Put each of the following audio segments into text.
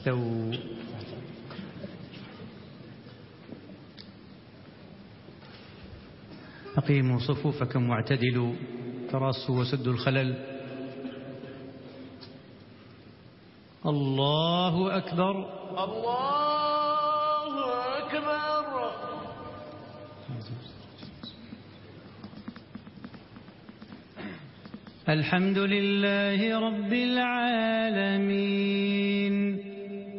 استووا. أقيموا صفوفكم واعتدلوا. تراصوا وسدوا الخلل. الله أكبر. الله أكبر. الحمد لله رب العالمين.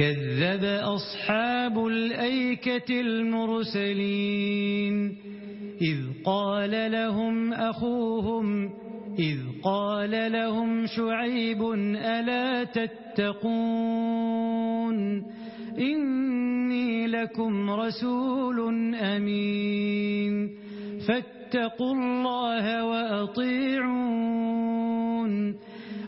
كذب أصحاب الأيكة المرسلين. إذ قال لهم أخوهم إذ قال لهم شعيب ألا تتقون؟ إني لكم رسول أمين. فاتقوا الله وأطيعون.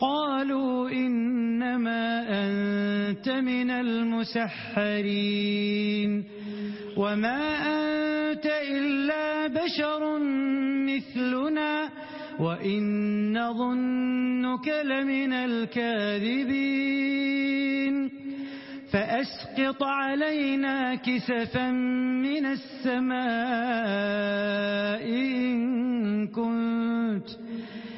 قالوا إنما أنت من المسحرين وما أنت إلا بشر مثلنا وإن ظنك لمن الكاذبين فأسقط علينا كسفا من السماء إن كنت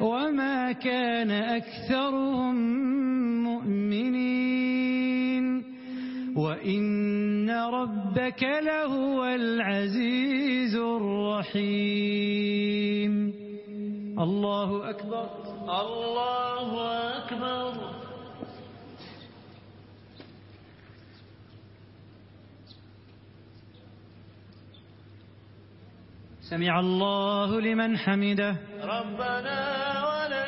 وما كان أكثرهم مؤمنين وإن ربك لهو العزيز الرحيم الله أكبر الله أكبر سمع الله لمن حمده ربنا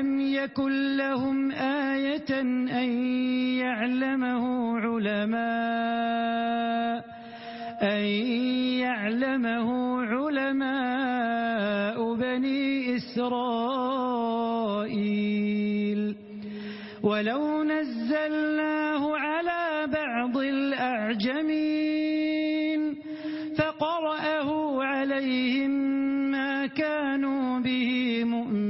ألم يكن لهم آية أن يعلمه علماء أن يعلمه علماء بني إسرائيل ولو نزلناه على بعض الأعجمين فقرأه عليهم ما كانوا به مؤمنين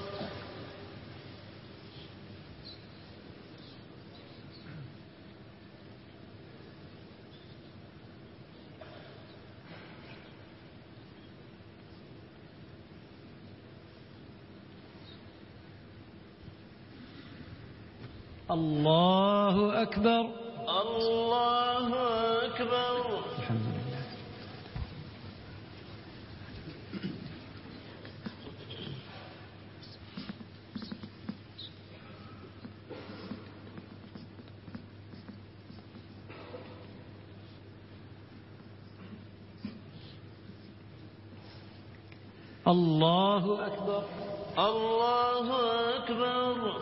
الله أكبر الله أكبر الحمد لله الله أكبر الله أكبر